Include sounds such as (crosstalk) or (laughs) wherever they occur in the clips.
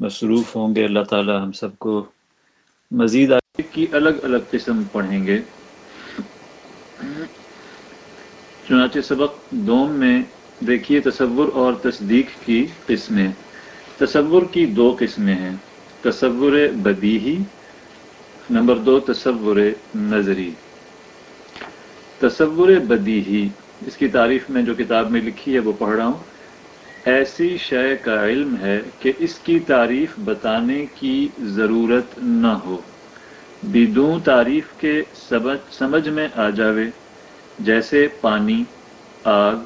مصروف ہوں گے، اللہ تعالی ہم سب کو مزید آگے کی الگ الگ قسم پڑھیں گے۔ چنانچہ سبق دوم میں دیکھیے تصور اور تصدیق کی قسمیں۔ تصور کی دو قسمیں ہیں، تصور بدیہی، نمبر دو تصور نظری۔ تصور بدیہی، اس کی تعریف میں جو کتاب میں لکھی ہے وہ پڑھ رہا ہوں۔ ایسی شے کا علم ہے کہ اس کی تعریف بتانے کی ضرورت نہ ہو۔ بدون تعریف کے سمجھ میں آ جاوے، جیسے پانی، آگ،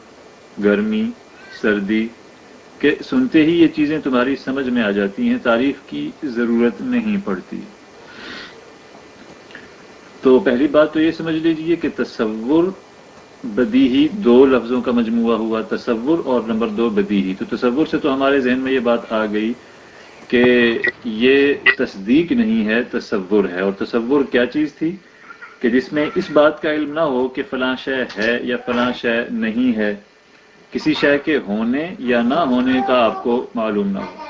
گرمی، سردی، کہ سنتے ہی یہ چیزیں تمہاری سمجھ میں آ جاتی ہیں، تعریف کی ضرورت نہیں پڑتی۔ تو پہلی بات تو یہ سمجھ لیجیے کہ تصور بدیہی دو لفظوں کا مجموعہ ہوا، تصور اور نمبر دو بدیہی تو تصور سے تو ہمارے ذہن میں یہ بات آ گئی کہ یہ تصدیق نہیں ہے، تصور ہے۔ اور تصور کیا چیز تھی؟ کہ جس میں اس بات کا علم نہ ہو کہ فلاں شے ہے یا فلاں شے نہیں ہے، کسی شے کے ہونے یا نہ ہونے کا آپ کو معلوم نہ ہو۔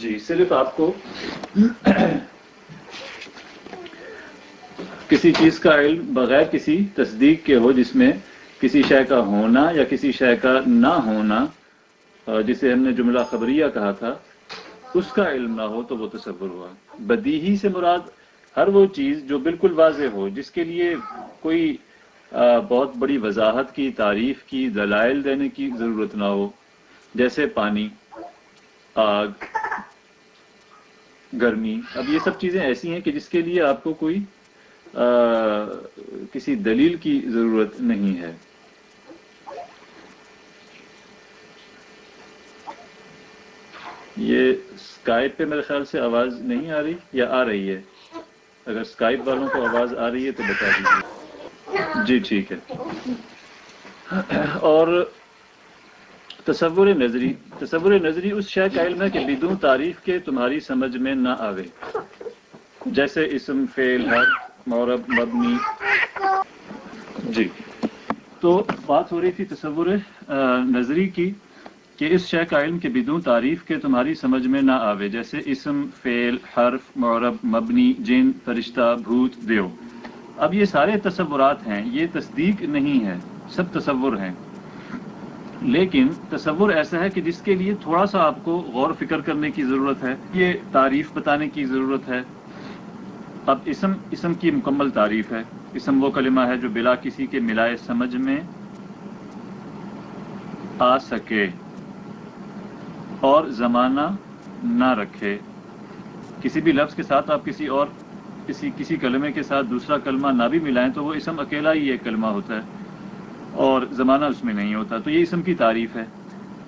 جی صرف آپ کو کسی چیز کا علم بغیر کسی تصدیق کے ہو، جس میں کسی شے کا ہونا یا کسی شے کا نہ ہونا جسے ہم نے جملہ خبریہ کہا تھا، اس کا علم نہ ہو تو وہ تصور ہوا۔ بدیہی سے مراد ہر وہ چیز جو بالکل واضح ہو، جس کے لیے کوئی بہت بڑی وضاحت کی، تعریف کی، دلائل دینے کی ضرورت نہ ہو، جیسے پانی، آگ گرمی۔ اب یہ سب چیزیں ایسی ہیں کہ جس کے لیے آپ کو کوئی کسی دلیل کی ضرورت نہیں ہے۔ یہ اسکائپ پہ میرے خیال سے آواز نہیں آ رہی یا آ رہی ہے؟ اگر اسکائپ والوں کو آواز آ رہی ہے تو بتا دیجیے جی ٹھیک ہے۔ اور تصور نظری تصور نظری اس شے کا علم ہے کہ بدون تعریف کے تمہاری سمجھ میں نہ آوے۔ جیسے اسم فیل ہر مورب، مبنی۔ جی۔ تو بات ہو رہی تھی تصور نظری کی کہ اس شے کا علم کے بدون تعریف کے تمہاری سمجھ میں نہ آوے۔ جیسے اسم فیل حرف معرب مبنی، جن، فرشتہ، بھوت، دیو۔ اب یہ سارے تصورات ہیں، یہ تصدیق نہیں ہے سب تصور ہیں۔ لیکن تصور ایسا ہے کہ جس کے لیے تھوڑا سا آپ کو غور فکر کرنے کی ضرورت ہے، یہ تعریف بتانے کی ضرورت ہے۔ اب اسم اسم کی مکمل تعریف ہے۔ اسم وہ کلمہ ہے جو بلا کسی کے ملائے سمجھ میں آ سکے اور زمانہ نہ رکھے۔ کسی بھی لفظ کے ساتھ آپ کسی اور، کسی کسی کلمے کے ساتھ دوسرا کلمہ نہ بھی ملائیں تو وہ اسم اکیلا ہی ایک کلمہ ہوتا ہے۔ اور زمانہ اس میں نہیں ہوتا، تو یہ اسم کی تعریف ہے۔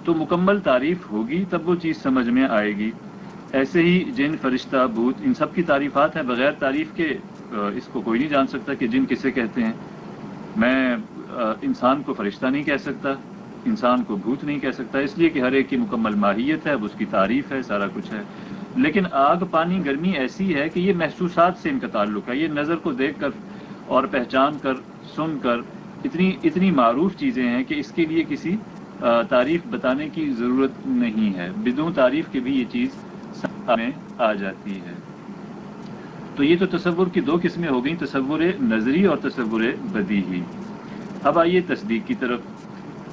تو مکمل تعریف ہوگی تب وہ چیز سمجھ میں آئے گی۔ ایسے ہی جن فرشتہ، بھوت، ان سب کی تعریفات ہیں، بغیر تعریف کے اس کو کوئی نہیں جان سکتا کہ جن کسے کہتے ہیں۔ میں انسان کو فرشتہ نہیں کہہ سکتا، انسان کو بھوت نہیں کہہ سکتا، اس لیے کہ ہر ایک کی مکمل ماہیت ہے، اب اس کی تعریف ہے، سارا کچھ ہے۔ لیکن آگ، پانی، گرمی ایسی ہے کہ یہ محسوسات سے ان کا تعلق ہے۔ یہ نظر کو دیکھ کر اور پہچان کر، سن کر اتنی اتنی معروف چیزیں ہیں کہ اس کے لیے کسی تعریف بتانے کی ضرورت نہیں ہے۔ بدون تعریف کے بھی یہ چیز میں آ جاتی ہے۔ تو یہ تو تصور کی دو قسمیں ہو گئیں، تصور نظری اور تصور بدی اب آئیے تصدیق کی طرف۔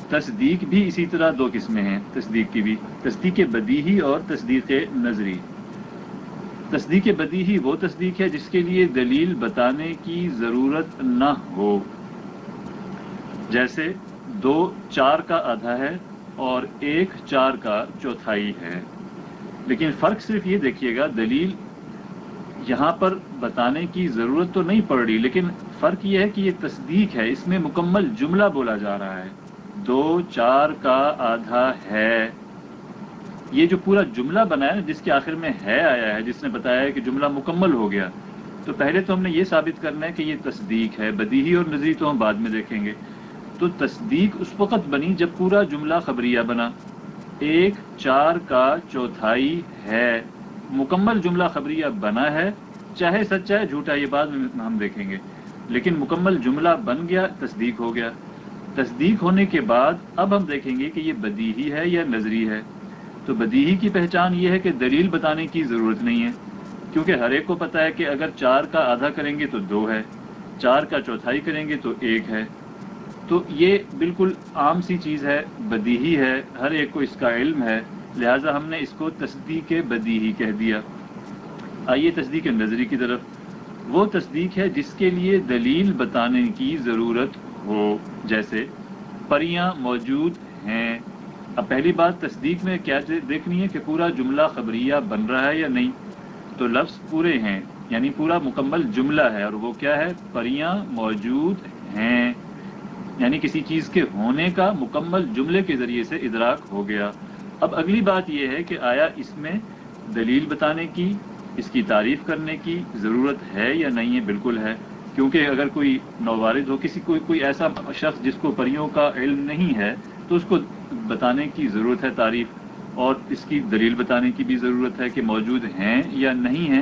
تصدیق بھی اسی طرح دو قسمیں ہیں، تصدیق کی بھی، تصدیق بدیہی اور تصدیق نظری۔ تصدیق بدیہی وہ تصدیق ہے جس کے لیے دلیل بتانے کی ضرورت نہ ہو۔ جیسے دو چار کا آدھا ہے اور ایک چار کا چوتھائی ہے۔ لیکن فرق صرف یہ دیکھیے گا، دلیل یہاں پر بتانے کی ضرورت تو نہیں پڑ رہی، لیکن فرق یہ ہے کہ یہ تصدیق ہے، اس میں مکمل جملہ بولا جا رہا ہے۔ دو چار کا آدھا ہے۔ یہ جو پورا جملہ بنا ہے، جس کے آخر میں ہے آیا ہے، جس نے بتایا کہ جملہ مکمل ہو گیا۔ تو پہلے تو ہم نے یہ ثابت کرنا ہے کہ یہ تصدیق ہے، بدیہی اور نظری تو ہم بعد میں دیکھیں گے۔ تو تصدیق اس وقت بنی جب پورا جملہ خبریہ بنا۔ ایک، چار کا چوتھائی ہے۔ مکمل جملہ خبریہ بنا ہے۔ چاہے سچا ہے جھوٹا یہ بعد میں ہم دیکھیں گے۔ لیکن مکمل جملہ بن گیا، تصدیق ہو گیا۔ تصدیق ہونے کے بعد اب ہم دیکھیں گے کہ یہ بدیہی ہے یا نظری ہے۔ تو بدیہی کی پہچان یہ ہے کہ دلیل بتانے کی ضرورت نہیں ہے۔ کیونکہ ہر ایک کو پتا ہے کہ اگر چار کا آدھا کریں گے تو دو ہے۔ چار کا چوتھائی کریں گے تو ایک ہے۔ تو یہ بالکل عام سی چیز ہے، بدیہی ہے، ہر ایک کو اس کا علم ہے، لہٰذا ہم نے اس کو تصدیق بدیہی کہہ دیا۔ آئیے تصدیق نظری کی طرف۔ وہ تصدیق ہے جس کے لیے دلیل بتانے کی ضرورت ہو، جیسے پریاں موجود ہیں۔ اب پہلی بات، تصدیق میں کیا دیکھنی ہے کہ پورا جملہ خبریہ بن رہا ہے یا نہیں؟ تو لفظ پورے ہیں یعنی پورا مکمل جملہ ہے۔ اور وہ کیا ہے؟ پریاں موجود ہیں۔ یعنی کسی چیز کے ہونے کا مکمل جملے کے ذریعے سے ادراک ہو گیا۔ اب اگلی بات یہ ہے کہ آیا اس میں دلیل بتانے کی، اس کی تعریف کرنے کی ضرورت ہے یا نہیں ہے؟ بالکل ہے۔ کیونکہ اگر کوئی نوارد ہو، کسی کوئی کوئی ایسا شخص جس کو پریوں کا علم نہیں ہے، تو اس کو بتانے کی ضرورت ہے تعریف۔ اور اس کی دلیل بتانے کی بھی ضرورت ہے کہ موجود ہیں یا نہیں ہیں،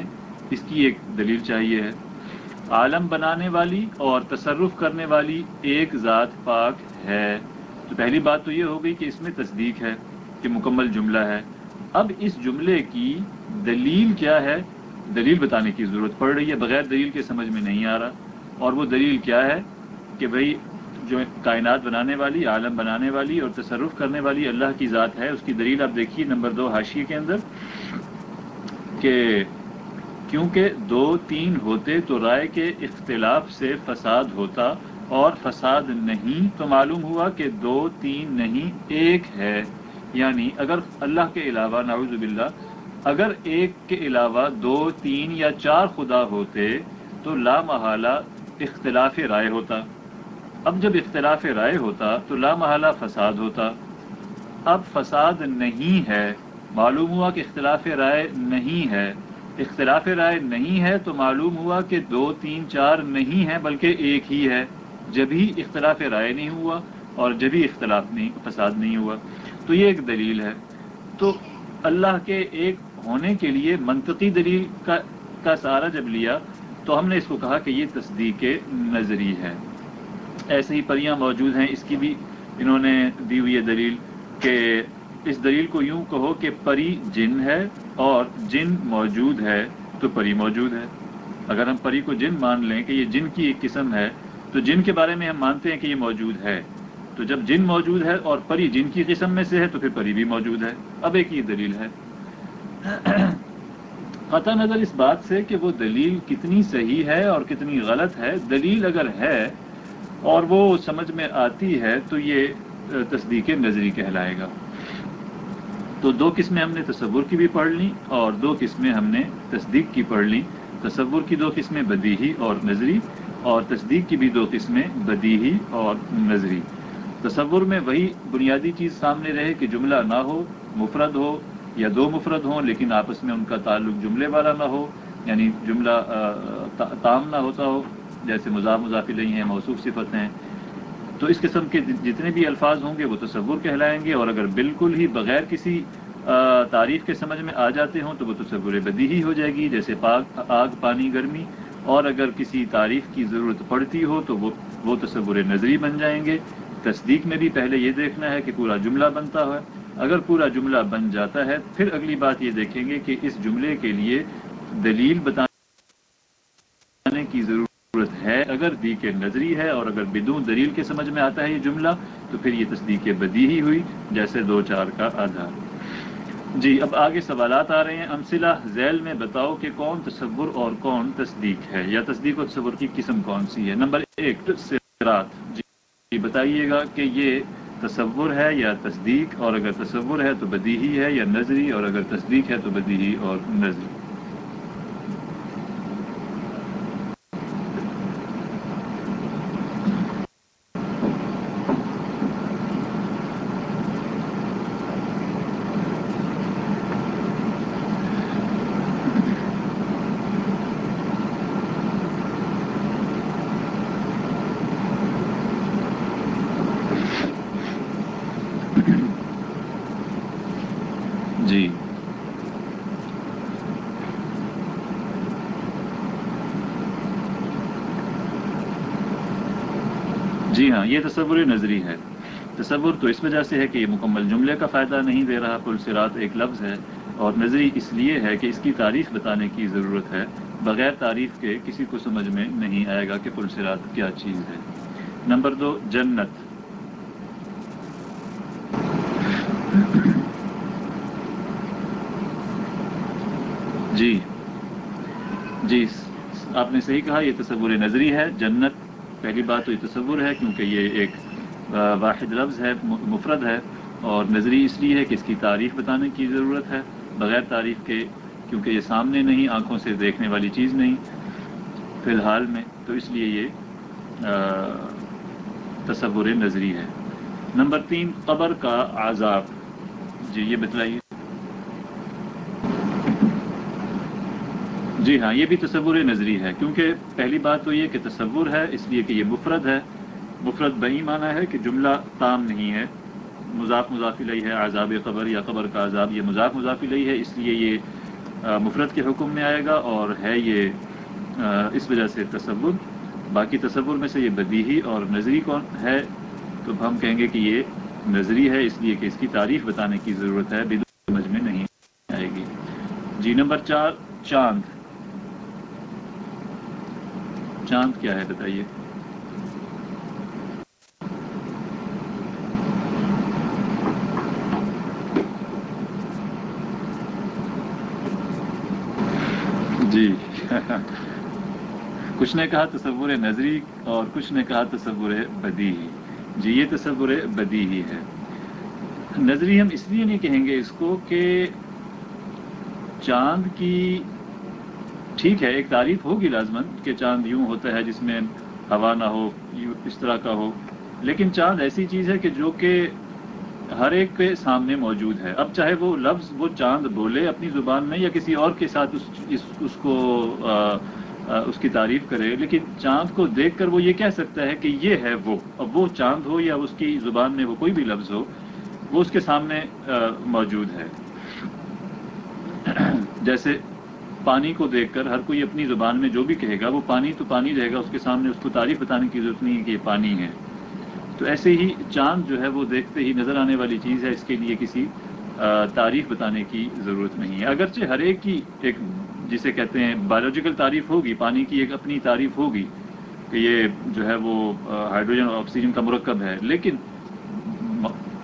اس کی ایک دلیل چاہیے ہے۔ عالم بنانے والی اور تصرف کرنے والی ایک ذات پاک ہے۔ تو پہلی بات تو یہ ہو گئی کہ اس میں تصدیق ہے کہ مکمل جملہ ہے۔ اب اس جملے کی دلیل کیا ہے؟ دلیل بتانے کی ضرورت پڑ رہی ہے، بغیر دلیل کے سمجھ میں نہیں آ رہا۔ اور وہ دلیل کیا ہے؟ کہ بھئی جو کائنات بنانے والی، عالم بنانے والی اور تصرف کرنے والی اللہ کی ذات ہے، اس کی دلیل آپ دیکھیے نمبر دو حاشیے کے اندر کہ کیونکہ دو تین ہوتے تو رائے کے اختلاف سے فساد ہوتا اور فساد نہیں تو معلوم ہوا کہ دو تین نہیں، ایک ہے۔ یعنی اگر اللہ کے علاوہ، نعوذ باللہ، اگر ایک کے علاوہ دو، تین یا چار خدا ہوتے تو لا محالہ اختلاف رائے ہوتا۔ اب جب اختلاف رائے ہوتا تو لا محالہ فساد ہوتا۔ اب فساد نہیں ہے، معلوم ہوا کہ اختلاف رائے نہیں ہے۔ اختلاف رائے نہیں ہے تو معلوم ہوا کہ دو، تین، چار نہیں ہے بلکہ ایک ہی ہے۔ جبھی اختلاف رائے نہیں ہوا اور جبھی اختلاف نہیں، فساد نہیں ہوا، تو یہ ایک دلیل ہے۔ تو اللہ کے ایک ہونے کے لیے منطقی دلیل کا کا سہارا جب لیا، تو ہم نے اس کو کہا کہ یہ تصدیق نظری ہے۔ ایسے ہی پریاں موجود ہیں۔ اس کی بھی انہوں نے دی ہوئی ہے دلیل کہ اس دلیل کو یوں کہو کہ پری جن ہے اور جن موجود ہے، تو پری موجود ہے۔ اگر ہم پری کو جن مان لیں کہ یہ جن کی ایک قسم ہے، تو جن کے بارے میں ہم مانتے ہیں کہ یہ موجود ہے۔ تو جب جن موجود ہے اور پری جن کی قسم میں سے ہے، تو پھر پری بھی موجود ہے۔ اب ایک یہ دلیل ہے۔ (clears throat) قطع نظر اس بات سے کہ وہ دلیل کتنی صحیح ہے اور کتنی غلط ہے۔ دلیل اگر ہے اور وہ سمجھ میں آتی ہے، تو یہ تصدیق نظری کہلائے گا۔ تو دو قسمیں ہم نے تصور کی بھی پڑھ لی اور دو قسمیں ہم نے تصدیق کی پڑھ لی تصور کی دو قسمیں بدیہی اور نظری، اور تصدیق کی بھی دو قسمیں بدیہی اور نظری۔ تصور میں وہی بنیادی چیز سامنے رہے کہ جملہ نہ ہو، مفرد ہو یا دو مفرد ہوں، لیکن آپس میں ان کا تعلق جملے والا نہ ہو یعنی جملہ تام نہ ہوتا ہو، جیسے مضاف، مضافی نہیں ہیں، موصوف صفت ہیں۔ تو اس قسم کے جتنے بھی الفاظ ہوں گے وہ تصور کہلائیں گے اور اگر بالکل ہی بغیر کسی تعریف کے سمجھ میں آ جاتے ہوں تو وہ تصور بدی ہی ہو جائے گی، جیسے پاک، آگ، پانی، گرمی۔ اور اگر کسی تعریف کی ضرورت پڑتی ہو تو وہ وہ تصور نظری بن جائیں گے۔ تصدیق میں بھی پہلے یہ دیکھنا ہے کہ پورا جملہ بنتا ہے۔ اگر پورا جملہ بن جاتا ہے، پھر اگلی بات یہ دیکھیں گے کہ اس جملے کے لیے دلیل بتانے کی ضرورت ہے۔ اگر دی کے نظری ہے اور اگر بدون دلیل کے سمجھ میں آتا ہے یہ جملہ، تو پھر یہ تصدیق بدی ہی ہوئی، جیسے دو چار کا آدھار۔ جی اب آگے سوالات آ رہے ہیں۔ امسلہ ذیل میں بتاؤ کہ کون تصور اور کون تصدیق ہے، یا تصدیق و تصور کی قسم کون سی ہے؟ نمبر ایک سرات جی بتائیے گا کہ یہ تصور ہے یا تصدیق، اور اگر تصور ہے تو بدیہی ہے یا نظری، اور اگر تصدیق ہے تو بدیہی اور نظری۔ ہاں یہ تصور نظری ہے۔ تصور تو اس وجہ سے ہے کہ یہ مکمل جملے کا فائدہ نہیں دے رہا پل سرات ایک لفظ ہے۔ اور نظری اس لیے ہے کہ اس کی تعریف بتانے کی ضرورت ہے، بغیر تعریف کے کسی کو سمجھ میں نہیں آئے گا کہ پل سرات کیا چیز ہے۔ نمبر دو، جنت۔ جی۔ جی آپ نے صحیح کہا، یہ تصور نظری ہے۔ جنت پہلی بات تو یہ تصور ہے کیونکہ یہ ایک واحد لفظ ہے مفرد ہے اور نظری اس لیے ہے کہ اس کی تعریف بتانے کی ضرورت ہے، بغیر تعریف کے، کیونکہ یہ سامنے نہیں، آنکھوں سے دیکھنے والی چیز نہیں۔ فی الحال میں تو اس لیے یہ تصور نظری ہے۔ نمبر تین، قبر کا عذاب۔ جی یہ بتلائیے۔ جی ہاں یہ بھی تصور نظری ہے، کیونکہ پہلی بات تو یہ کہ تصور ہے، اس لیے کہ یہ مفرد ہے۔ مفرد بہی معنی ہے کہ جملہ تام نہیں ہے۔ مذاق مضافی لئی ہے، عذاب قبر یا قبر کا عذاب، یہ مذاق مضافی لئی ہے، اس لیے یہ مفرد کے حکم میں آئے گا اور ہے یہ اس وجہ سے تصور۔ باقی تصور میں سے یہ بدیہی اور نظری کون ہے؟ تو ہم کہیں گے کہ یہ نظری ہے، اس لیے کہ اس کی تعریف بتانے کی ضرورت ہے سمجھ میں نہیں آئے گی۔ جی نمبر چار، چاند۔ چاند کیا ہے بتائیے؟ جی۔ (laughs) کچھ نے کہا تصور نظری اور کچھ نے کہا تصور بدی۔ ہی جی یہ تصور بدی ہی ہے۔ نظری ہم اس لیے نہیں کہیں گے اس کو کہ چاند کی ٹھیک ہے ایک تعریف ہوگی لازمن کہ چاند یوں ہوتا ہے جس میں ہوا نہ ہو اس طرح کا ہو۔ لیکن چاند ایسی چیز ہے کہ جو کہ ہر ایک کے سامنے موجود ہے۔ اب چاہے وہ لفظ وہ چاند بولے اپنی زبان میں یا کسی اور کے ساتھ اس اس, اس کو آ, آ, اس کی تعریف کرے لیکن چاند کو دیکھ کر وہ یہ کہہ سکتا ہے کہ یہ ہے وہ۔ اب وہ چاند ہو یا اس کی زبان میں وہ کوئی بھی لفظ ہو وہ اس کے سامنے آ, موجود ہے۔ (clears throat) جیسے پانی کو دیکھ کر ہر کوئی اپنی زبان میں جو بھی کہے گا، وہ پانی تو پانی رہے گا، اس کے سامنے اس کو تعریف بتانے کی ضرورت نہیں ہے کہ یہ پانی ہے۔ تو ایسے ہی چاند جو ہے وہ دیکھتے ہی نظر آنے والی چیز ہے، اس کے لیے کسی تعریف بتانے کی ضرورت نہیں ہے۔ اگرچہ ہر ایک کی ایک جسے کہتے ہیں بایولوجیکل تعریف ہوگی، پانی کی ایک اپنی تعریف ہوگی کہ یہ جو ہے وہ ہائیڈروجن اور آکسیجن کا مرکب ہے۔ لیکن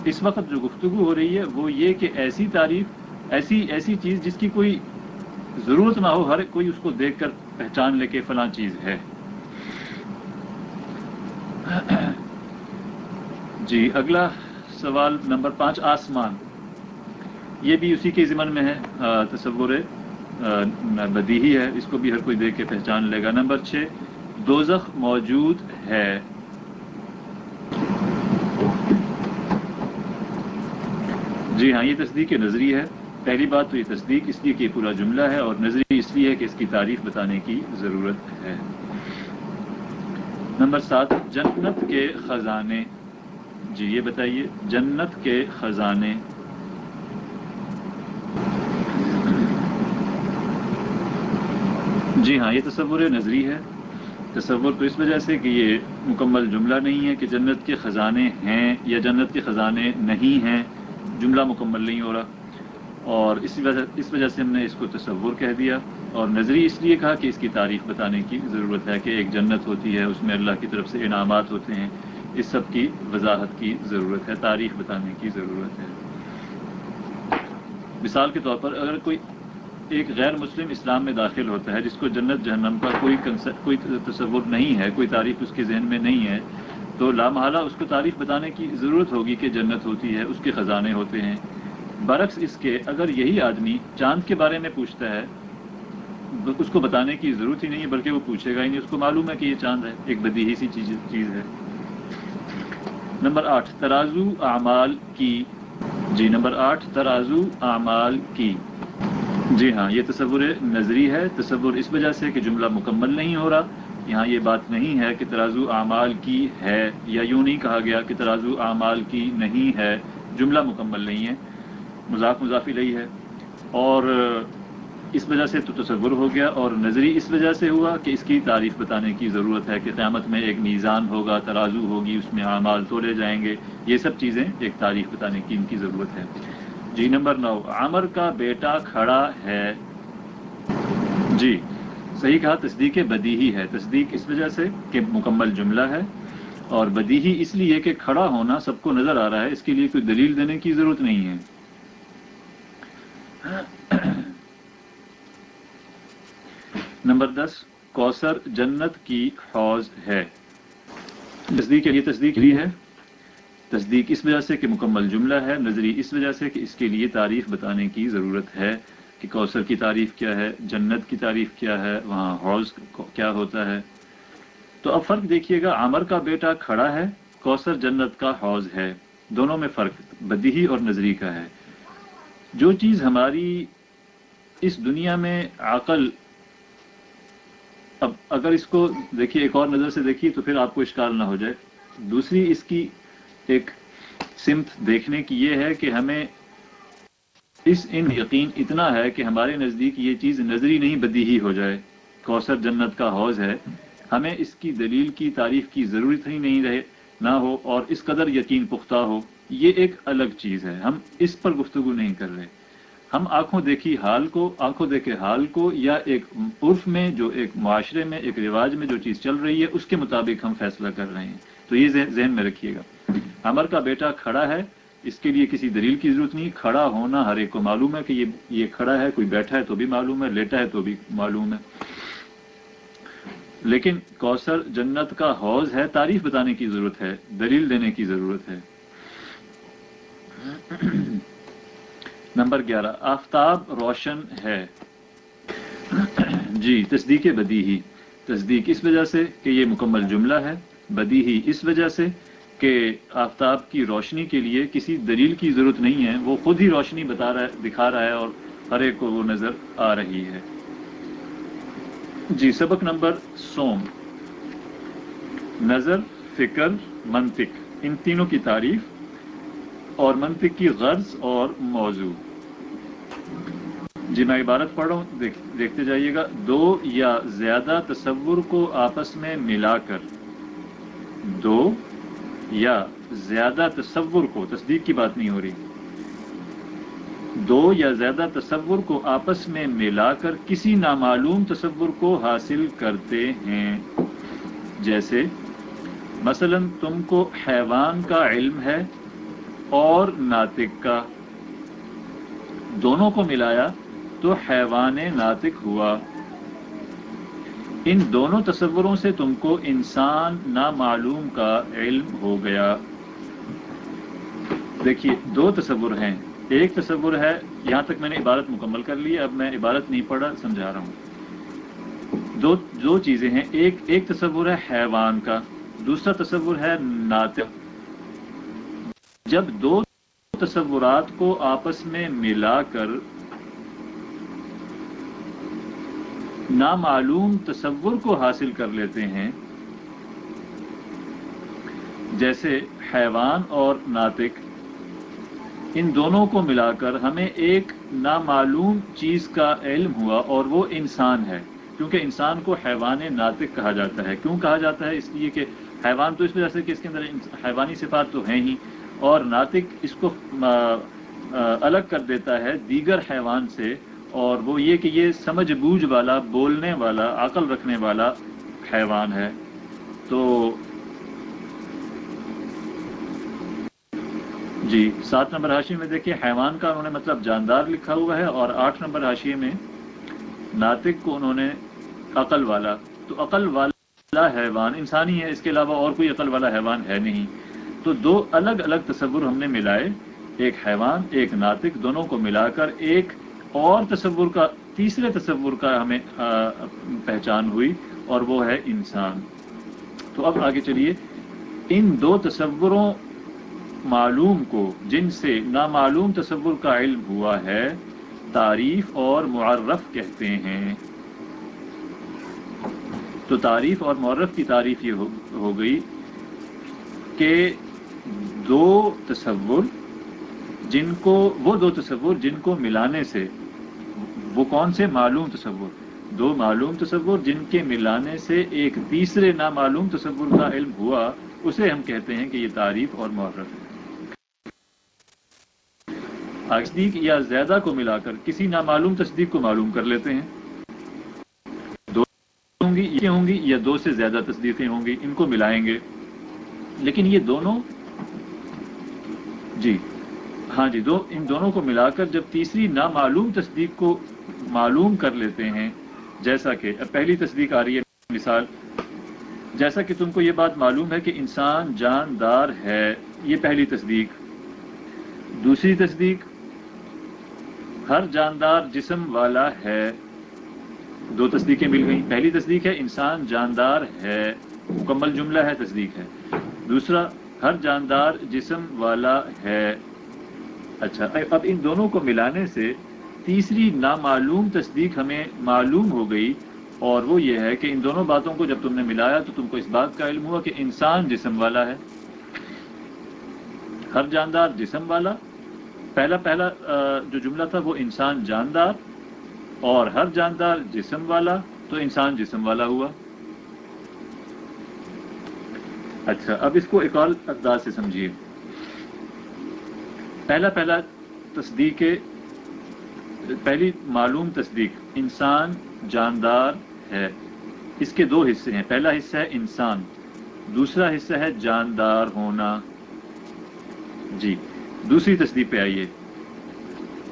اس وقت جو گفتگو ہو رہی ہے وہ یہ کہ ایسی تعریف، ایسی ایسی چیز جس کی کوئی ضرورت نہ ہو، ہر کوئی اس کو دیکھ کر پہچان لے کے فلاں چیز ہے۔ جی اگلا سوال نمبر پانچ، آسمان۔ یہ بھی اسی کے ضمن میں ہے تصور بدی ہی ہے۔ اس کو بھی ہر کوئی دیکھ کے پہچان لے گا۔ نمبر چھ، دوزخ موجود ہے۔ جی ہاں یہ تصدیق نظری ہے۔ پہلی بات تو یہ تصدیق اس لیے کہ یہ پورا جملہ ہے اور نظری اس لیے کہ اس کی تعریف بتانے کی ضرورت ہے۔ نمبر سات، جنت کے خزانے۔ جی یہ بتائیے، جنت کے خزانے۔ جی ہاں یہ تصور نظری ہے۔ تصور تو اس وجہ سے کہ یہ مکمل جملہ نہیں ہے کہ جنت کے خزانے ہیں یا جنت کے خزانے نہیں ہیں۔ جملہ مکمل نہیں ہو رہا۔ اور اس وجہ اس وجہ سے ہم نے اس کو تصور کہہ دیا اور نظری اس لیے کہا کہ اس کی تعریف بتانے کی ضرورت ہے کہ ایک جنت ہوتی ہے، اس میں اللہ کی طرف سے انعامات ہوتے ہیں، اس سب کی وضاحت کی ضرورت ہے، تاریخ بتانے کی ضرورت ہے۔ مثال کے طور پر اگر کوئی ایک غیر مسلم اسلام میں داخل ہوتا ہے، جس کو جنت جہنم کا کوئی کوئی تصور نہیں ہے، کوئی تعریف اس کے ذہن میں نہیں ہے، تو لامحالہ اس کو تعریف بتانے کی ضرورت ہوگی کہ جنت ہوتی ہے، اس کے خزانے ہوتے ہیں۔ برعکس اس کے اگر یہی آدمی چاند کے بارے میں پوچھتا ہے اس کو بتانے کی ضرورت ہی نہیں ہے، بلکہ وہ پوچھے گا ہی نہیں، اس کو معلوم ہے کہ یہ چاند ہے، ایک بدی ہی سی چیز ہے۔ نمبر آٹھ، ترازو اعمال کی۔ جی نمبر آٹھ، ترازو اعمال کی۔ جی ہاں یہ تصور نظری ہے۔ تصور اس وجہ سے کہ جملہ مکمل نہیں ہو رہا۔ یہاں یہ بات نہیں ہے کہ ترازو اعمال کی ہے، یا یوں نہیں کہا گیا کہ ترازو اعمال کی نہیں ہے۔ جملہ مکمل نہیں ہے۔ مذاق مضافی لئی ہے اور اس وجہ سے تو تصور ہو گیا اور نظری اس وجہ سے ہوا کہ اس کی تعریف بتانے کی ضرورت ہے کہ قیامت میں ایک میزان ہوگا، ترازو ہوگی، اس میں اعمال تولے جائیں گے۔ یہ سب چیزیں ایک تعریف بتانے کی ان کی ضرورت ہے۔ جی نمبر نو، عامر کا بیٹا کھڑا ہے۔ جی صحیح کہا، تصدیق بدی ہی ہے۔ تصدیق اس وجہ سے کہ مکمل جملہ ہے اور بدی ہی اس لیے کہ کھڑا ہونا سب کو نظر آ رہا ہے، اس کے لیے کوئی دلیل دینے کی ضرورت نہیں ہے۔ نمبر دس، کوثر جنت کی حوض ہے۔ تصدیق یہ تصدیق بھی ہے۔ تصدیق اس وجہ سے کہ مکمل جملہ ہے، نظری اس وجہ سے کہ اس کے لیے تعریف بتانے کی ضرورت ہے کہ کوثر کی تعریف کیا ہے، جنت کی تعریف کیا ہے، وہاں حوض کیا ہوتا ہے۔ تو اب فرق دیکھیے گا، عامر کا بیٹا کھڑا ہے، کوثر جنت کا حوض ہے۔ دونوں میں فرق، بدیہی اور نظری کا ہے۔ جو چیز ہماری اس دنیا میں عقل، اب اگر اس کو دیکھیے، ایک اور نظر سے دیکھیے تو پھر آپ کو اشکال نہ ہو جائے۔ دوسری، اس کی ایک سمت دیکھنے کی یہ ہے کہ ہمیں اس ان یقین اتنا ہے کہ ہمارے نزدیک یہ چیز نظری نہیں، بدی ہی ہو جائے۔ کوثر جنت کا حوض ہے۔ ہمیں اس کی دلیل کی، تعریف کی ضرورت ہی نہیں رہے، نہ ہو اور اس قدر یقین پختہ ہو۔ یہ ایک الگ چیز ہے۔ ہم اس پر گفتگو نہیں کر رہے۔ ہم آنکھوں دیکھی حال کو، آنکھوں دیکھے حال کو یا ایک عرف میں جو ایک معاشرے میں، ایک رواج میں جو چیز چل رہی ہے، اس کے مطابق ہم فیصلہ کر رہے ہیں۔ تو یہ ذہن میں رکھیے گا۔ ہمر کا بیٹا کھڑا ہے۔ اس کے لیے کسی دلیل کی ضرورت نہیں۔ کھڑا ہونا ہر ایک کو معلوم ہے کہ یہ یہ کھڑا ہے۔ کوئی بیٹھا ہے تو بھی معلوم ہے، لیٹا ہے تو بھی معلوم ہے۔ لیکن کوثر جنت کا حوض ہے، تعریف بتانے کی ضرورت ہے، دلیل دینے کی ضرورت ہے۔ (clears throat) نمبر گیارہ، آفتاب روشن ہے۔ (clears throat) جی تصدیق بدی ہی۔ تصدیق اس وجہ سے کہ یہ مکمل جملہ ہے۔ بدی ہی اس وجہ سے کہ آفتاب کی روشنی کے لیے کسی دلیل کی ضرورت نہیں ہے۔ وہ خود ہی روشنی بتا رہا ہے، دکھا رہا ہے اور ہر ایک کو وہ نظر آ رہی ہے۔ جی سبق نمبر سوم۔ نظر، فکر، منطق۔ ان تینوں کی تعریف۔ اور منطق کی غرض اور موضوع۔ جی میں عبارت پڑھ رہا ہوں۔ دیکھتے جائیے گا۔ دو یا زیادہ تصور کو آپس میں ملا کر۔ دو یا زیادہ تصور کو، تصدیق کی بات نہیں ہو رہی۔ دو یا زیادہ تصور کو آپس میں ملا کر کسی نامعلوم تصور کو حاصل کرتے ہیں۔ جیسے، مثلا تم کو حیوان کا علم ہے۔ اور ناطق کا۔ دونوں کو ملایا تو حیوان ناطق ہوا۔ ان دونوں تصوروں سے تم کو انسان نامعلوم کا علم ہو گیا۔ دیکھیے، دو تصور ہیں۔ ایک تصور ہے، یہاں تک میں نے عبارت مکمل کر لی، اب میں عبارت نہیں پڑھا، سمجھا رہا ہوں۔ دو دو چیزیں ہیں۔ ایک ایک تصور ہے حیوان کا، دوسرا تصور ہے ناطق۔ جب دو تصورات کو آپس میں ملا کر نامعلوم تصور کو حاصل کر لیتے ہیں، جیسے حیوان اور ناطق، ان دونوں کو ملا کر ہمیں ایک نامعلوم چیز کا علم ہوا اور وہ انسان ہے، کیونکہ انسان کو حیوان ناطق کہا جاتا ہے۔ کیوں کہا جاتا ہے؟ اس لیے کہ حیوان تو اس وجہ سے کہ اس کے اندر حیوانی صفات تو ہیں ہی۔ اور ناطق اس کو الگ کر دیتا ہے دیگر حیوان سے، اور وہ یہ کہ یہ سمجھ بوجھ والا، بولنے والا، عقل رکھنے والا حیوان ہے۔ تو جی سات نمبر حاشی میں دیکھیے، حیوان کا انہوں نے مطلب جاندار لکھا ہوا ہے، اور آٹھ نمبر حاشی میں ناطق کو انہوں نے عقل والا، تو عقل والا حیوان، انسانی ہے، اس کے علاوہ اور کوئی عقل والا حیوان ہے نہیں۔ تو دو الگ الگ تصور ہم نے ملائے، ایک حیوان، ایک ناطق، دونوں کو ملا کر ایک اور تصور کا، تیسرے تصور کا ہمیں پہچان ہوئی اور وہ ہے انسان۔ تو اب آگے چلیے۔ ان دو تصوروں معلوم کو، جن سے نامعلوم تصور کا علم ہوا ہے، تعریف اور معرف کہتے ہیں۔ تو تعریف اور معرف کی تعریف یہ ہو گئی کہ دو تصور جن کو، وہ دو تصور جن کو ملانے سے، وہ کون سے؟ معلوم تصور۔ دو معلوم تصور جن کے ملانے سے ایک تیسرے نامعلوم تصور کا علم ہوا، اسے ہم کہتے ہیں کہ یہ تعریف اور معرف ہے۔ تصدیق یا زیادہ کو ملا کر کسی نامعلوم تصدیق کو معلوم کر لیتے ہیں۔ دو ہوں گی، یہ ہوں گی یا دو سے زیادہ تصدیقیں ہوں گی، ان کو ملائیں گے۔ لیکن یہ دونوں جی۔ ہاں جی دو، ان دونوں کو ملا کر جب تیسری نامعلوم تصدیق کو معلوم کر لیتے ہیں، جیسا کہ اب پہلی تصدیق آ رہی ہے، مثال، جیسا کہ تم کو یہ بات معلوم ہے کہ انسان جاندار ہے، یہ پہلی تصدیق۔ دوسری تصدیق، ہر جاندار جسم والا ہے۔ دو تصدیقیں مل گئیں۔ پہلی تصدیق ہے، انسان جاندار ہے، مکمل جملہ ہے، تصدیق ہے۔ دوسرا ہر جاندار جسم والا ہے۔ اچھا اب ان دونوں کو ملانے سے تیسری نامعلوم تصدیق ہمیں معلوم ہو گئی اور وہ یہ ہے کہ ان دونوں باتوں کو جب تم نے ملایا تو تم کو اس بات کا علم ہوا کہ انسان جسم والا ہے۔ ہر جاندار جسم والا، پہلا پہلا جو جملہ تھا وہ انسان جاندار اور ہر جاندار جسم والا تو انسان جسم والا ہوا۔ اچھا اب اس کو ایک اور انداز سے سمجھیے۔ پہلا پہلا تصدیق، پہلی معلوم تصدیق، انسان جاندار ہے۔ اس کے دو حصے ہیں۔ پہلا حصہ ہے انسان، دوسرا حصہ ہے جاندار ہونا۔ جی دوسری تصدیق پہ آئیے۔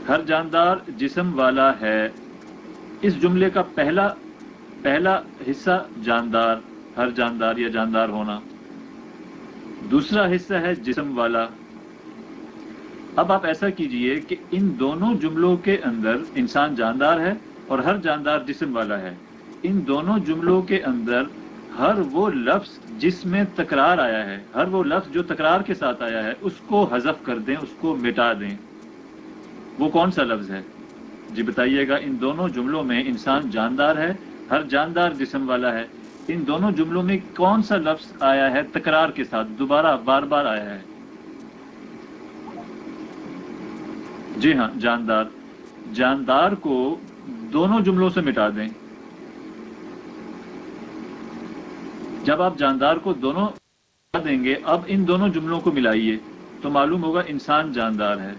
ہر جاندار جسم والا ہے۔ اس جملے کا پہلا پہلا حصہ جاندار، ہر جاندار یا جاندار ہونا۔ دوسرا حصہ ہے جسم والا۔ اب آپ ایسا کیجیے کہ ان دونوں جملوں کے اندر انسان جاندار ہے اور ہر جاندار جسم والا ہے۔ ان دونوں جملوں کے اندر ہر وہ لفظ جس میں تکرار آیا ہے، ہر وہ لفظ جو تکرار کے ساتھ آیا ہے، اس کو حذف کر دیں، اس کو مٹا دیں۔ وہ کون سا لفظ ہے؟ جی بتائیے گا، ان دونوں جملوں میں انسان جاندار ہے، ہر جاندار جسم والا ہے۔ ان دونوں جملوں میں کون سا لفظ آیا ہے تکرار کے ساتھ؟ دوبارہ بار بار آیا ہے۔ جی ہاں جاندار۔ جاندار کو دونوں جملوں سے مٹا دیں۔ جب آپ جاندار کو دونوں دیں گے، اب ان دونوں جملوں کو ملائیے۔ تو معلوم ہوگا انسان جاندار ہے۔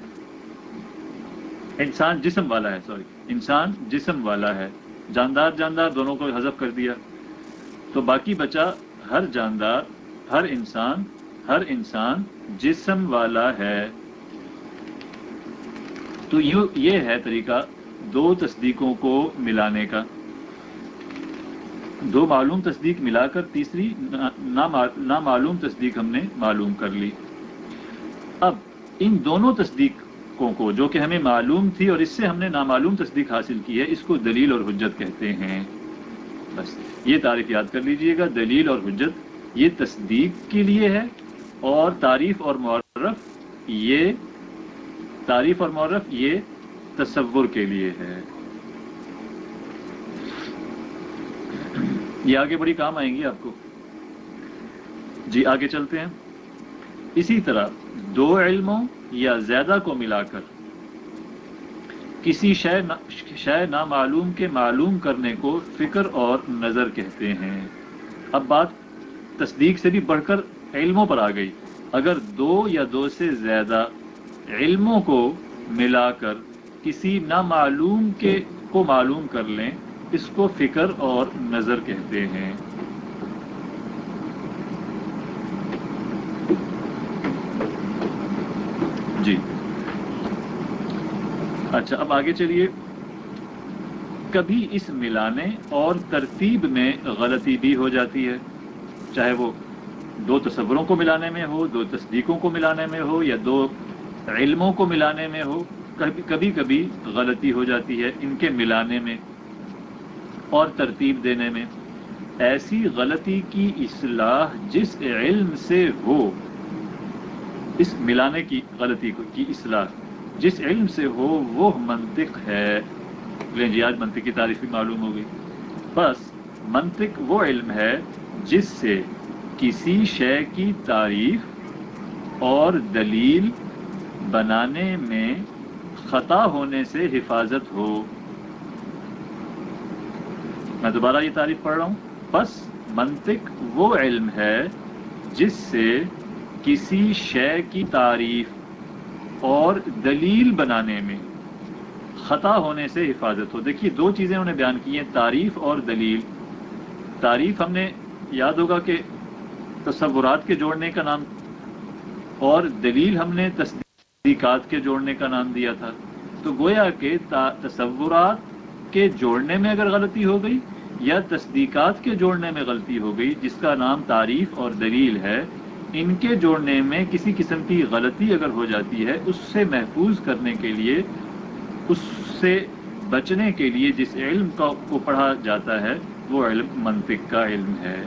انسان جسم والا ہے، سوری۔ انسان جسم والا ہے۔ جاندار جاندار، دونوں کو حذف کر دیا۔ تو باقی بچا ہر جاندار، ہر انسان ہر انسان جسم والا ہے۔ تو یہ ہے طریقہ دو تصدیقوں کو ملانے کا۔ دو معلوم تصدیق ملا کر تیسری نامعلوم تصدیق ہم نے معلوم کر لی۔ اب ان دونوں تصدیقوں کو جو کہ ہمیں معلوم تھی اور اس سے ہم نے نامعلوم تصدیق حاصل کی ہے، اس کو دلیل اور حجت کہتے ہیں۔ بس، یہ تعریف یاد کر لیجیے گا، دلیل اور حجت یہ تصدیق کے لیے ہے اور تعریف اور معرف یہ، تعریف اور معرف یہ تصور کے لیے ہے۔ یہ آگے بڑی کام آئیں گی آپ کو۔ جی آگے چلتے ہیں۔ اسی طرح دو علموں یا زیادہ کو ملا کر کسی شے نامعلوم کے معلوم کرنے کو فکر اور نظر کہتے ہیں۔ اب بات تصدیق سے بھی بڑھ کر علموں پر آ گئی۔ اگر دو یا دو سے زیادہ علموں کو ملا کر کسی نامعلوم کے کو معلوم کر لیں، اس کو فکر اور نظر کہتے ہیں۔ اچھا اب آگے چلیے۔ کبھی اس ملانے اور ترتیب میں غلطی بھی ہو جاتی ہے، چاہے وہ دو تصوروں کو ملانے میں ہو، دو تصدیقوں کو ملانے میں ہو، یا دو علموں کو ملانے میں ہو، کبھی کبھی غلطی ہو جاتی ہے ان کے ملانے میں اور ترتیب دینے میں۔ ایسی غلطی کی اصلاح جس علم سے ہو، اس ملانے کی غلطی کی اصلاح۔ جس علم سے ہو وہ منطق ہے۔ لیں جی آج منطق کی تعریف بھی معلوم ہوگی۔ بس منطق وہ علم ہے جس سے کسی شے کی تعریف اور دلیل بنانے میں خطا ہونے سے حفاظت ہو۔ میں دوبارہ یہ تعریف پڑھ رہا ہوں۔ بس منطق وہ علم ہے جس سے کسی شے کی تعریف اور دلیل بنانے میں خطا ہونے سے حفاظت ہو۔ دیکھیے، دو چیزیں انہوں نے بیان کی ہیں، تعریف اور دلیل۔ تعریف ہم نے یاد ہوگا کہ تصورات کے جوڑنے کا نام اور دلیل ہم نے تصدیقات کے جوڑنے کا نام دیا تھا۔ تو گویا کہ تصورات کے جوڑنے میں اگر غلطی ہو گئی یا تصدیقات کے جوڑنے میں غلطی ہو گئی، جس کا نام تعریف اور دلیل ہے ان کے جوڑنے میں کسی قسم کی غلطی اگر ہو جاتی ہے، اس سے محفوظ کرنے کے لیے، اس سے بچنے کے لیے جس علم کو پڑھا جاتا ہے، وہ علم منطق کا علم ہے۔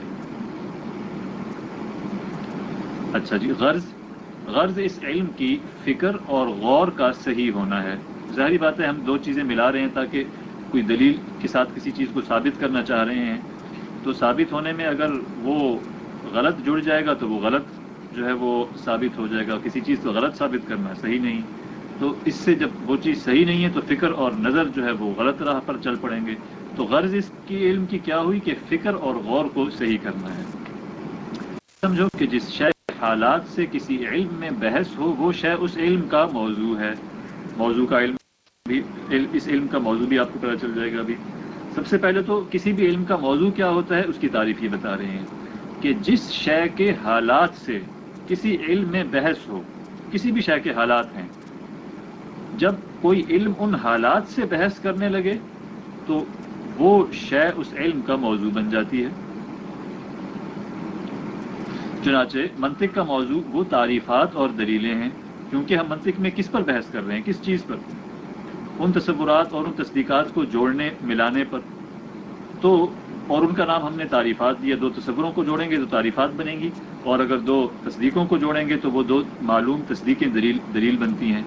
اچھا جی غرض غرض اس علم کی فکر اور غور کا صحیح ہونا ہے۔ ظاہری بات ہے، ہم دو چیزیں ملا رہے ہیں تاکہ کوئی دلیل کے ساتھ کسی چیز کو ثابت کرنا چاہ رہے ہیں۔ تو ثابت ہونے میں اگر وہ غلط جڑ جائے گا تو وہ غلط جو ہے وہ ثابت ہو جائے گا کسی چیز کو غلط ثابت کرنا صحیح نہیں، تو اس سے جب وہ چیز صحیح نہیں ہے تو فکر اور نظر جو ہے وہ غلط راہ پر چل پڑیں گے۔ تو غرض اس کی علم کی کیا ہوئی کہ فکر اور غور کو صحیح کرنا ہے۔ سمجھو کہ جس شے حالات سے کسی علم میں بحث ہو، وہ شے اس علم کا موضوع ہے۔ موضوع کا علم بھی، اس علم کا موضوع بھی آپ کو پتہ چل جائے گا ابھی۔ سب سے پہلے تو کسی بھی علم کا موضوع کیا ہوتا ہے، اس کی تعریف یہ بتا رہے ہیں کہ جس شے کے حالات سے کسی علم میں بحث ہو، کسی بھی شے کے حالات ہیں۔ جب کوئی علم ان حالات سے بحث کرنے لگے، تو وہ شے اس علم کا موضوع بن جاتی ہے۔ چنانچہ منطق کا موضوع وہ تعریفات اور دلیلیں ہیں، کیونکہ ہم منطق میں کس پر بحث کر رہے ہیں، کس چیز پر؟ ان تصورات اور ان تصدیقات کو جوڑنے، ملانے پر۔ تو اور ان کا نام ہم نے تعریفات دیا، دو تصوروں کو جوڑیں گے تو تعریفات بنیں گی، اور اگر دو تصدیقوں کو جوڑیں گے تو وہ دو معلوم تصدیقیں دلیل دلیل بنتی ہیں۔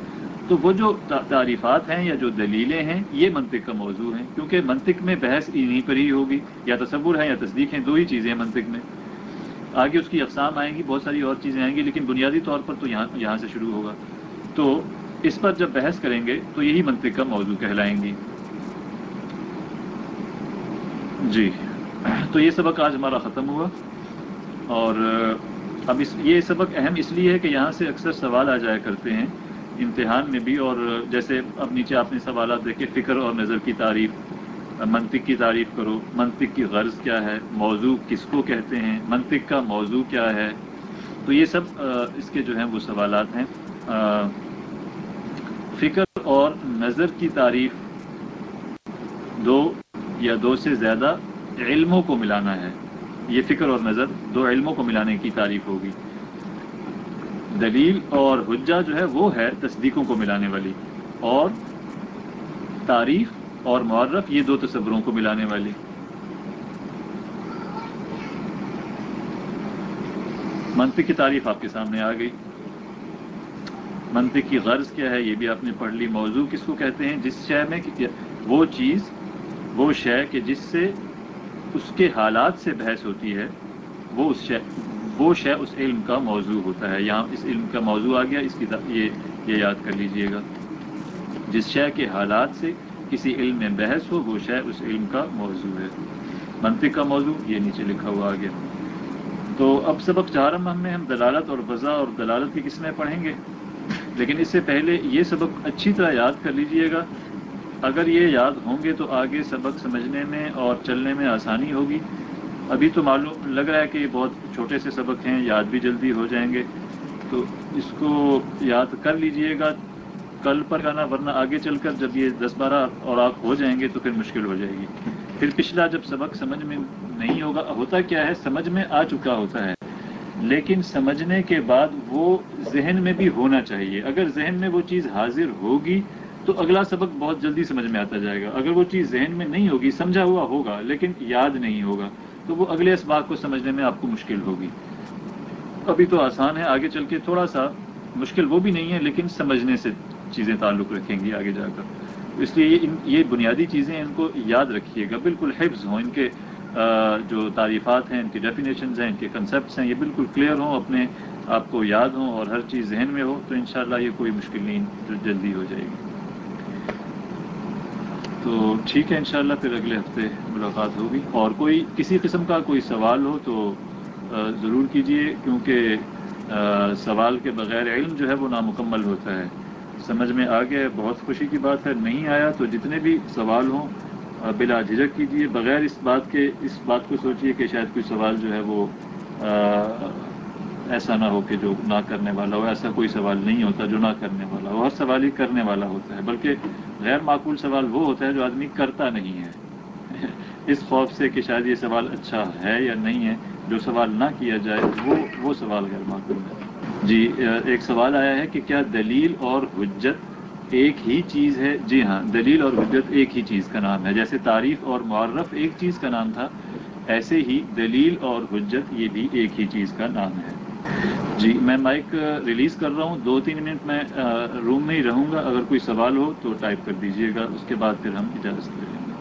تو وہ جو تعریفات ہیں یا جو دلیلیں ہیں، یہ منطق کا موضوع ہیں، کیونکہ منطق میں بحث انہیں پر ہی ہوگی، یا تصور ہے یا تصدیق ہیں دو ہی چیزیں ہیں منطق میں۔ آگے اس کی اقسام آئیں گی، بہت ساری اور چیزیں آئیں گی، لیکن بنیادی طور پر تو یہاں یہاں سے شروع ہوگا۔ تو اس پر جب بحث کریں گے تو یہی منطق کا موضوع کہلائیں گی۔ جی۔ تو یہ سبق آج ہمارا ختم ہوا۔ اور اب اس، یہ سبق اہم اس لیے ہے کہ یہاں سے اکثر سوال آ جایا کرتے ہیں امتحان میں بھی۔ اور جیسے اب نیچے آپ نے سوالات دیکھے، فکر اور نظر کی تعریف، منطق کی تعریف کرو۔ منطق کی غرض کیا ہے؟ موضوع کس کو کہتے ہیں؟ منطق کا موضوع کیا ہے؟ تو یہ سب اس کے جو ہیں وہ سوالات ہیں۔ فکر اور نظر کی تعریف دو یا دو سے زیادہ علموں کو ملانا ہے۔ یہ فکر اور نظر دو علموں کو ملانے کی تعریف ہوگی۔ دلیل اور حجہ جو ہے وہ ہے تصدیقوں کو ملانے والی۔ اور تعریف اور معرف یہ دو تصوروں کو ملانے والی۔ منطق کی تعریف آپ کے سامنے آ گئی۔ منطق کی غرض کیا ہے یہ بھی آپ نے پڑھ لی۔ موضوع کس کو کہتے ہیں؟ جس شے میں وہ چیز، وہ شے کہ جس سے اس کے حالات سے بحث ہوتی ہے، وہ اس شے، وہ شے اس علم کا موضوع ہوتا ہے۔ یہاں اس علم کا موضوع آ گیا، اس کی یہ یہ یاد کر لیجیے گا۔ جس شے کے حالات سے کسی علم میں بحث ہو، وہ شے اس علم کا موضوع ہے۔ منطق کا موضوع، یہ نیچے لکھا ہوا آ گیا تو اب سبق چہارم ہم میں، ہم دلالت اور وضع اور دلالت کی قسمیں پڑھیں گے۔ لیکن اس سے پہلے یہ سبق اچھی طرح یاد کر لیجیے گا۔ اگر یہ یاد ہوں گے تو آگے سبق سمجھنے میں اور چلنے میں آسانی ہوگی۔ ابھی تو معلوم لگ رہا ہے کہ یہ بہت چھوٹے سے سبق ہیں، یاد بھی جلدی ہو جائیں گے۔ تو اس کو یاد کر لیجیے گا۔ کل پر گانا ورنہ آگے چل کر جب یہ دس بارہ اور آپ ہو جائیں گے تو پھر مشکل ہو جائے گی۔ پھر پچھلا جب سبق سمجھ میں نہیں ہوگا، ہوتا کیا ہے؟ سمجھ میں آ چکا ہوتا ہے۔ لیکن سمجھنے کے بعد وہ ذہن میں بھی ہونا چاہیے۔ اگر ذہن میں وہ چیز حاضر ہوگی تو اگلا سبق بہت جلدی سمجھ میں آتا جائے گا۔ اگر وہ چیز ذہن میں نہیں ہوگی، سمجھا ہوا ہوگا، لیکن یاد نہیں ہوگا، تو وہ اگلے اسباق کو سمجھنے میں آپ کو مشکل ہوگی۔ ابھی تو آسان ہے، آگے چل کے تھوڑا سا مشکل وہ بھی نہیں ہے، لیکن سمجھنے سے چیزیں تعلق رکھیں گی آگے جا کر۔ اس لیے یہ بنیادی چیزیں ان کو یاد رکھیے گا۔ بالکل حفظ ہوں، ان کے جو تعریفات ہیں، ان کی ڈیفینیشنز ہیں، ان کے کنسیپٹس ہیں، یہ بالکل کلیئر ہوں، اپنے آپ کو یاد ہوں اور ہر چیز ذہن میں ہو، تو انشاءاللہ یہ کوئی مشکل نہیں، جلدی ہو جائے گی۔ تو ٹھیک ہے، انشاءاللہ پھر اگلے ہفتے ملاقات ہوگی۔ اور کوئی کسی قسم کا کوئی سوال ہو تو ضرور کیجیے، کیونکہ سوال کے بغیر علم جو ہے وہ نامکمل ہوتا ہے۔ سمجھ میں آ گیا، بہت خوشی کی بات ہے، نہیں آیا تو جتنے بھی سوال ہوں بلا جھجک کیجیے۔ بغیر اس بات کے، اس بات کو سوچئے کہ شاید کوئی سوال جو ہے وہ ایسا نہ ہو کہ جو نہ کرنے والا ہو، ایسا کوئی سوال نہیں ہوتا جو نہ کرنے والا ہو۔ ہر سوال ہی کرنے والا ہوتا ہے، بلکہ غیر معقول سوال وہ ہوتا ہے جو آدمی کرتا نہیں ہے۔ (laughs) اس خوف سے کہ شاید یہ سوال اچھا ہے یا نہیں ہے، جو سوال نہ کیا جائے، وہ وہ سوال غیر معقول ہے۔ جی ایک سوال آیا ہے کہ کیا دلیل اور حجت ایک ہی چیز ہے؟ جی ہاں دلیل اور حجت ایک ہی چیز کا نام ہے۔ جیسے تعریف اور معرف ایک چیز کا نام تھا، ایسے ہی دلیل اور حجت یہ بھی ایک ہی چیز کا نام ہے۔ جی میں مائک ریلیز کر رہا ہوں۔ دو تین منٹ میں روم میں ہی رہوں گا۔ اگر کوئی سوال ہو تو ٹائپ کر دیجیے گا۔ اس کے بعد پھر ہم اجازت لیں۔